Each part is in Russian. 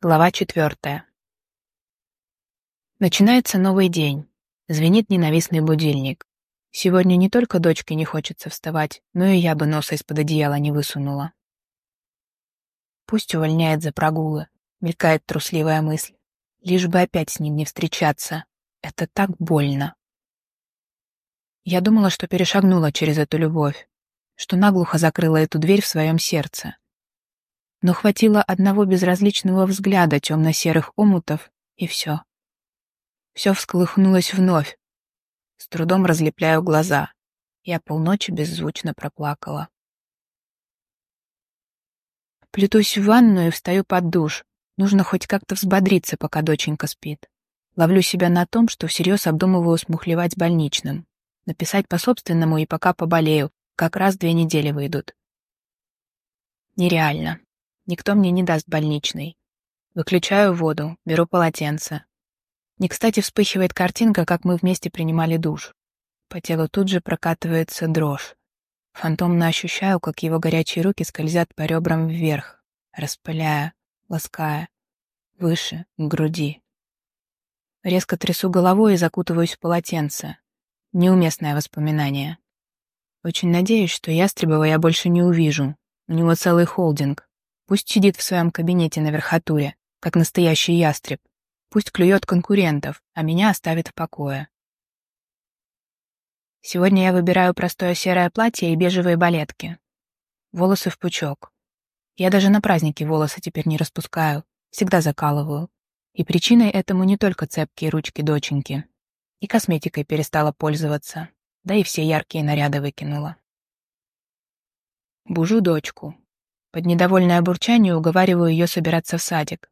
Глава четвертая. Начинается новый день. Звенит ненавистный будильник. Сегодня не только дочке не хочется вставать, но и я бы носа из-под одеяла не высунула. Пусть увольняет за прогулы, мелькает трусливая мысль. Лишь бы опять с ним не встречаться. Это так больно. Я думала, что перешагнула через эту любовь, что наглухо закрыла эту дверь в своем сердце, но хватило одного безразличного взгляда темно-серых омутов, и все. Все всколыхнулось вновь. С трудом разлепляю глаза. Я полночи беззвучно проплакала. Плетусь в ванную и встаю под душ. Нужно хоть как-то взбодриться, пока доченька спит. Ловлю себя на том, что всерьез обдумываю смухлевать больничным. Написать по собственному и пока поболею. Как раз две недели выйдут. Нереально. Никто мне не даст больничный. Выключаю воду, беру полотенце. Не кстати вспыхивает картинка, как мы вместе принимали душ. По телу тут же прокатывается дрожь. Фантомно ощущаю, как его горячие руки скользят по ребрам вверх, распыляя, лаская, выше, к груди. Резко трясу головой и закутываюсь в полотенце. Неуместное воспоминание. Очень надеюсь, что Ястребова я больше не увижу. У него целый холдинг. Пусть сидит в своем кабинете на верхотуре, как настоящий ястреб. Пусть клюет конкурентов, а меня оставит в покое. Сегодня я выбираю простое серое платье и бежевые балетки. Волосы в пучок. Я даже на празднике волосы теперь не распускаю, всегда закалываю. И причиной этому не только цепкие ручки доченьки. И косметикой перестала пользоваться, да и все яркие наряды выкинула. Бужу дочку, под недовольное бурчание уговариваю ее собираться в садик.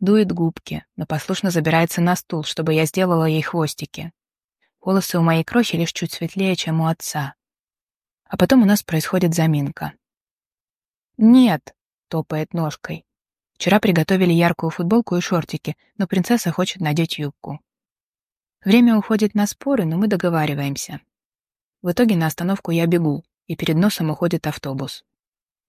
Дует губки, но послушно забирается на стул, чтобы я сделала ей хвостики. Волосы у моей крохи лишь чуть светлее, чем у отца. А потом у нас происходит заминка. «Нет», — топает ножкой. Вчера приготовили яркую футболку и шортики, но принцесса хочет надеть юбку. Время уходит на споры, но мы договариваемся. В итоге на остановку я бегу, и перед носом уходит автобус.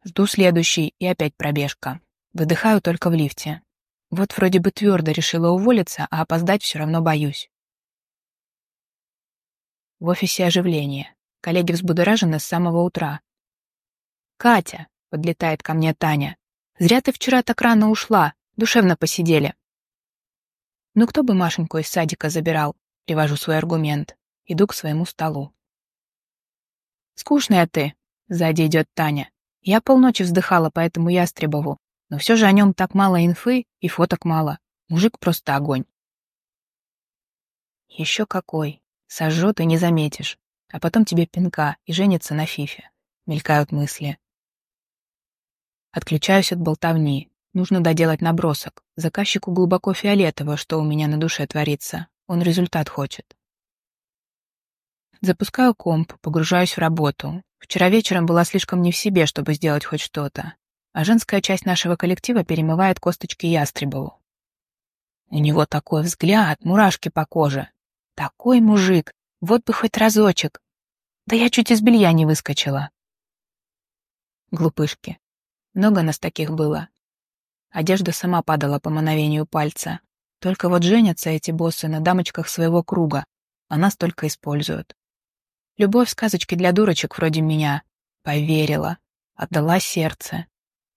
Жду следующий, и опять пробежка. Выдыхаю только в лифте. Вот вроде бы твердо решила уволиться, а опоздать все равно боюсь. В офисе оживление. Коллеги взбудоражены с самого утра. «Катя!» — подлетает ко мне Таня. «Зря ты вчера так рано ушла. Душевно посидели». «Ну кто бы Машеньку из садика забирал?» — привожу свой аргумент. Иду к своему столу. «Скучная ты!» — сзади идет Таня. Я полночи вздыхала по этому Ястребову, но все же о нем так мало инфы и фоток мало. Мужик просто огонь. Еще какой. Сожжет и не заметишь. А потом тебе пинка и женится на фифе. Мелькают мысли. Отключаюсь от болтовни. Нужно доделать набросок. Заказчику глубоко фиолетово, что у меня на душе творится. Он результат хочет. Запускаю комп, погружаюсь в работу. Вчера вечером была слишком не в себе, чтобы сделать хоть что-то. А женская часть нашего коллектива перемывает косточки Ястребову. У него такой взгляд, мурашки по коже. Такой мужик, вот бы хоть разочек. Да я чуть из белья не выскочила. Глупышки. Много нас таких было. Одежда сама падала по мановению пальца. Только вот женятся эти боссы на дамочках своего круга, а нас только используют. Любовь сказочки для дурочек вроде меня. Поверила, отдала сердце.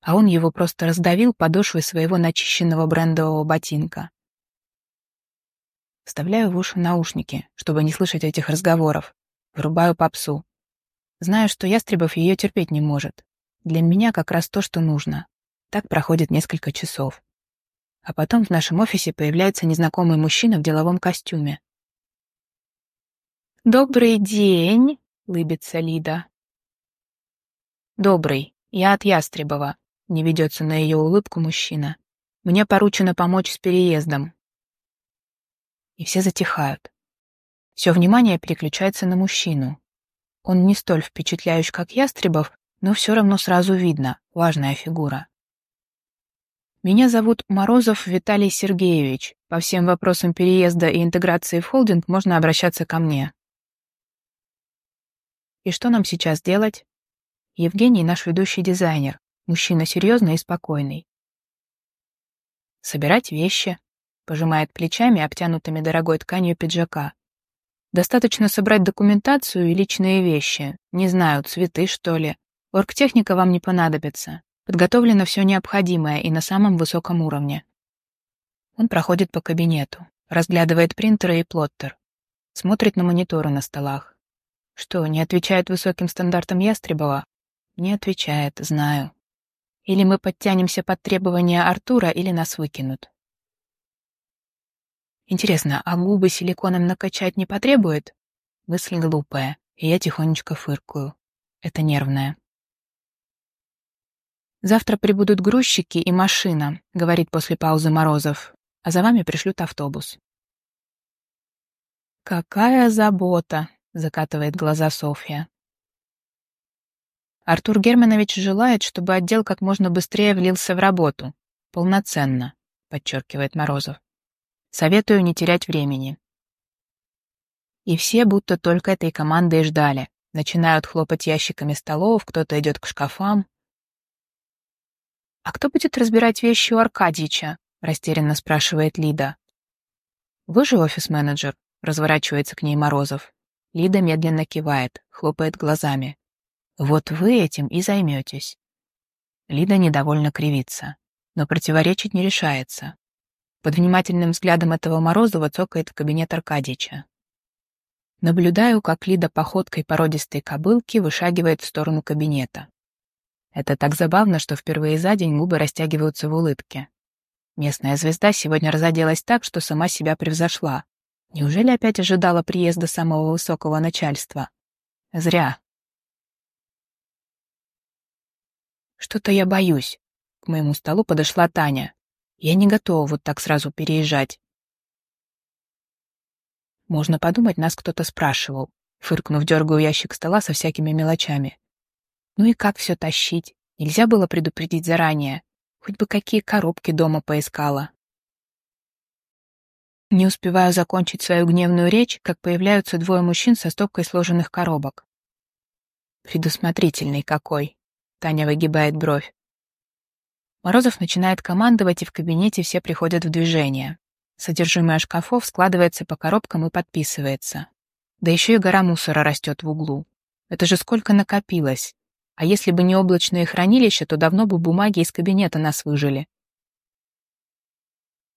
А он его просто раздавил подошвой своего начищенного брендового ботинка. Вставляю в уши наушники, чтобы не слышать этих разговоров. Врубаю попсу. Знаю, что Ястребов ее терпеть не может. Для меня как раз то, что нужно. Так проходит несколько часов. А потом в нашем офисе появляется незнакомый мужчина в деловом костюме. «Добрый день», — лыбится Лида. «Добрый. Я от Ястребова», — не ведется на ее улыбку мужчина. «Мне поручено помочь с переездом». И все затихают. Все внимание переключается на мужчину. Он не столь впечатляющий, как Ястребов, но все равно сразу видно, важная фигура. Меня зовут Морозов Виталий Сергеевич. По всем вопросам переезда и интеграции в холдинг можно обращаться ко мне. И что нам сейчас делать? Евгений наш ведущий дизайнер, мужчина серьезный и спокойный. Собирать вещи. Пожимает плечами, обтянутыми дорогой тканью пиджака. Достаточно собрать документацию и личные вещи. Не знаю, цветы, что ли. Оргтехника вам не понадобится. Подготовлено все необходимое и на самом высоком уровне. Он проходит по кабинету, разглядывает принтеры и плоттер. Смотрит на мониторы на столах. Что, не отвечает высоким стандартам Ястребова? Не отвечает, знаю. Или мы подтянемся под требования Артура, или нас выкинут. Интересно, а губы силиконом накачать не потребует? Мысль глупая, и я тихонечко фыркую. Это нервная. «Завтра прибудут грузчики и машина», — говорит после паузы Морозов, «а за вами пришлют автобус». «Какая забота!» — закатывает глаза Софья. Артур Германович желает, чтобы отдел как можно быстрее влился в работу. Полноценно, подчеркивает Морозов. Советую не терять времени. И все будто только этой команды и ждали. Начинают хлопать ящиками столов, кто-то идет к шкафам. «А кто будет разбирать вещи у Аркадьича?» — растерянно спрашивает Лида. «Вы же офис-менеджер», — разворачивается к ней Морозов. Лида медленно кивает, хлопает глазами. «Вот вы этим и займетесь». Лида недовольно кривится, но противоречить не решается. Под внимательным взглядом этого Морозова цокает в кабинет Аркадьича. Наблюдаю, как Лида походкой породистой кобылки вышагивает в сторону кабинета. Это так забавно, что впервые за день губы растягиваются в улыбке. Местная звезда сегодня разоделась так, что сама себя превзошла. Неужели опять ожидала приезда самого высокого начальства? Зря. Что-то я боюсь. К моему столу подошла Таня. Я не готова вот так сразу переезжать. Можно подумать, нас кто-то спрашивал. Фыркнув, дергаю ящик стола со всякими мелочами. Ну и как все тащить? Нельзя было предупредить заранее. Хоть бы какие коробки дома поискала. Не успеваю закончить свою гневную речь, как появляются двое мужчин со стопкой сложенных коробок. Предусмотрительный какой. Таня выгибает бровь. Морозов начинает командовать, и в кабинете все приходят в движение. Содержимое шкафов складывается по коробкам и подписывается. Да еще и гора мусора растет в углу. Это же сколько накопилось. А если бы не облачные хранилища, то давно бы бумаги из кабинета нас выжили.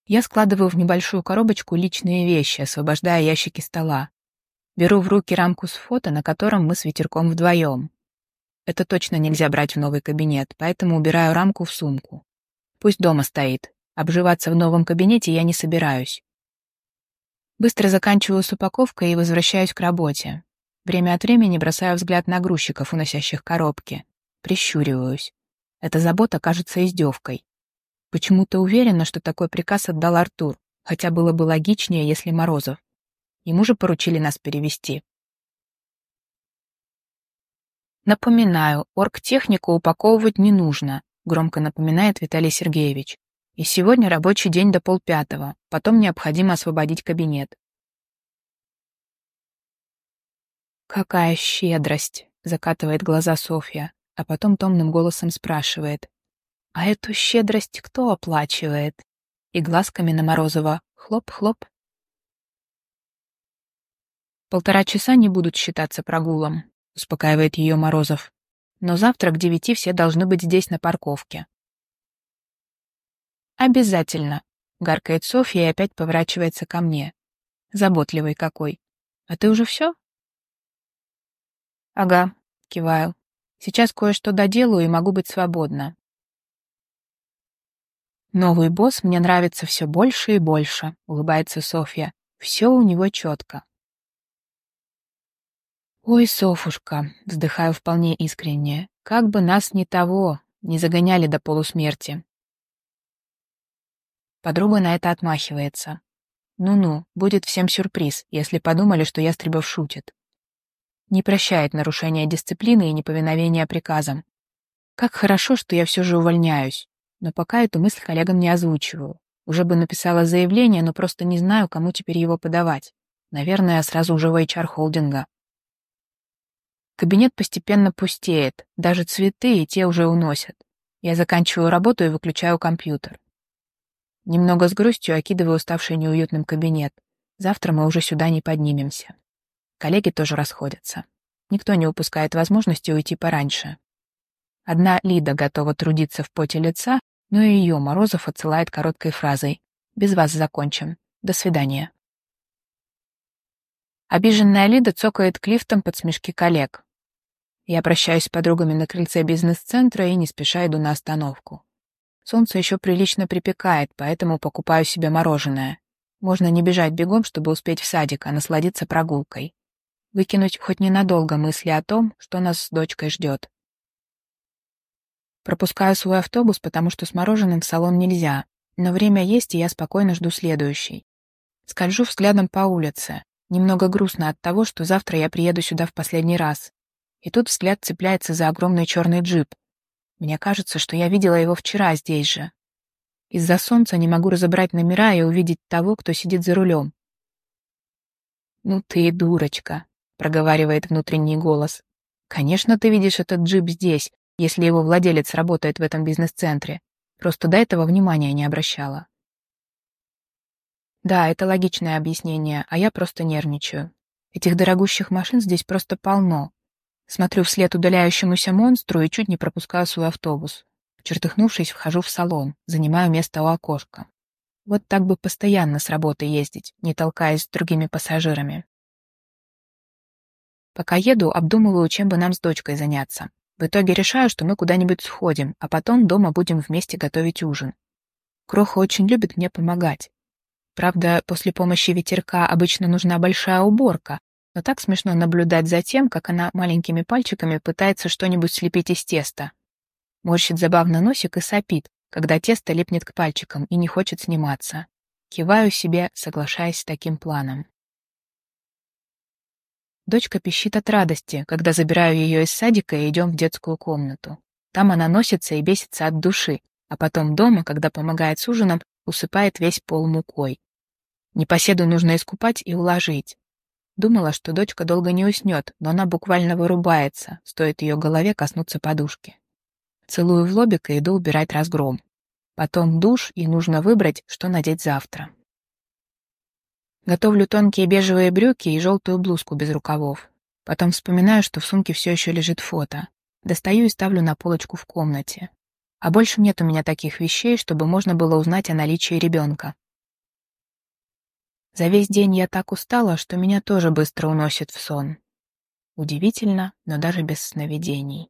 Я складываю в небольшую коробочку личные вещи, освобождая ящики стола. Беру в руки рамку с фото, на котором мы с ветерком вдвоем. Это точно нельзя брать в новый кабинет, поэтому убираю рамку в сумку. Пусть дома стоит. Обживаться в новом кабинете я не собираюсь. Быстро заканчиваю с упаковкой и возвращаюсь к работе. Время от времени бросаю взгляд на грузчиков, уносящих коробки. Прищуриваюсь. Эта забота кажется издевкой. Почему-то уверена, что такой приказ отдал Артур, хотя было бы логичнее, если Морозов. Ему же поручили нас перевести. «Напоминаю, оргтехнику упаковывать не нужно», громко напоминает Виталий Сергеевич. «И сегодня рабочий день до полпятого, потом необходимо освободить кабинет». «Какая щедрость!» — закатывает глаза Софья, а потом томным голосом спрашивает. «А эту щедрость кто оплачивает?» И глазками на Морозова хлоп-хлоп. Полтора часа не будут считаться прогулом, успокаивает ее Морозов. Но завтра к девяти все должны быть здесь на парковке. Обязательно, гаркает Софья и опять поворачивается ко мне. Заботливый какой. А ты уже все? Ага, киваю. Сейчас кое-что доделаю и могу быть свободна. Новый босс мне нравится все больше и больше, улыбается Софья. Все у него четко. «Ой, Софушка», — вздыхаю вполне искренне, — «как бы нас не того, не загоняли до полусмерти». Подруга на это отмахивается. «Ну-ну, будет всем сюрприз, если подумали, что Ястребов шутит». Не прощает нарушения дисциплины и неповиновения приказам. Как хорошо, что я все же увольняюсь, но пока эту мысль коллегам не озвучиваю. Уже бы написала заявление, но просто не знаю, кому теперь его подавать. Наверное, сразу уже в HR-холдинга. Кабинет постепенно пустеет, даже цветы и те уже уносят. Я заканчиваю работу и выключаю компьютер. Немного с грустью окидываю уставший неуютным кабинет. Завтра мы уже сюда не поднимемся. Коллеги тоже расходятся. Никто не упускает возможности уйти пораньше. Одна Лида готова трудиться в поте лица, но и ее Морозов отсылает короткой фразой «Без вас закончим. До свидания». Обиженная Лида цокает к лифтам под смешки коллег. Я прощаюсь с подругами на крыльце бизнес-центра и не спеша иду на остановку. Солнце еще прилично припекает, поэтому покупаю себе мороженое. Можно не бежать бегом, чтобы успеть в садик, а насладиться прогулкой. Выкинуть хоть ненадолго мысли о том, что нас с дочкой ждет. Пропускаю свой автобус, потому что с мороженым в салон нельзя, но время есть, и я спокойно жду следующий. Скольжу взглядом по улице. Немного грустно от того, что завтра я приеду сюда в последний раз. И тут взгляд цепляется за огромный черный джип. Мне кажется, что я видела его вчера здесь же. Из-за солнца не могу разобрать номера и увидеть того, кто сидит за рулем. «Ну ты и дурочка», — проговаривает внутренний голос. «Конечно, ты видишь этот джип здесь, если его владелец работает в этом бизнес-центре. Просто до этого внимания не обращала». Да, это логичное объяснение, а я просто нервничаю. Этих дорогущих машин здесь просто полно. Смотрю вслед удаляющемуся монстру и чуть не пропускаю свой автобус. Чертыхнувшись, вхожу в салон, занимаю место у окошка. Вот так бы постоянно с работы ездить, не толкаясь с другими пассажирами. Пока еду, обдумываю, чем бы нам с дочкой заняться. В итоге решаю, что мы куда-нибудь сходим, а потом дома будем вместе готовить ужин. Кроха очень любит мне помогать. Правда, после помощи ветерка обычно нужна большая уборка, но так смешно наблюдать за тем, как она маленькими пальчиками пытается что-нибудь слепить из теста. Морщит забавно носик и сопит, когда тесто липнет к пальчикам и не хочет сниматься. Киваю себе, соглашаясь с таким планом. Дочка пищит от радости, когда забираю ее из садика и идем в детскую комнату. Там она носится и бесится от души, а потом дома, когда помогает с ужином, усыпает весь пол мукой. Непоседу нужно искупать и уложить. Думала, что дочка долго не уснет, но она буквально вырубается, стоит ее голове коснуться подушки. Целую в лобик и иду убирать разгром. Потом душ, и нужно выбрать, что надеть завтра. Готовлю тонкие бежевые брюки и желтую блузку без рукавов. Потом вспоминаю, что в сумке все еще лежит фото. Достаю и ставлю на полочку в комнате. А больше нет у меня таких вещей, чтобы можно было узнать о наличии ребенка. За весь день я так устала, что меня тоже быстро уносит в сон. Удивительно, но даже без сновидений.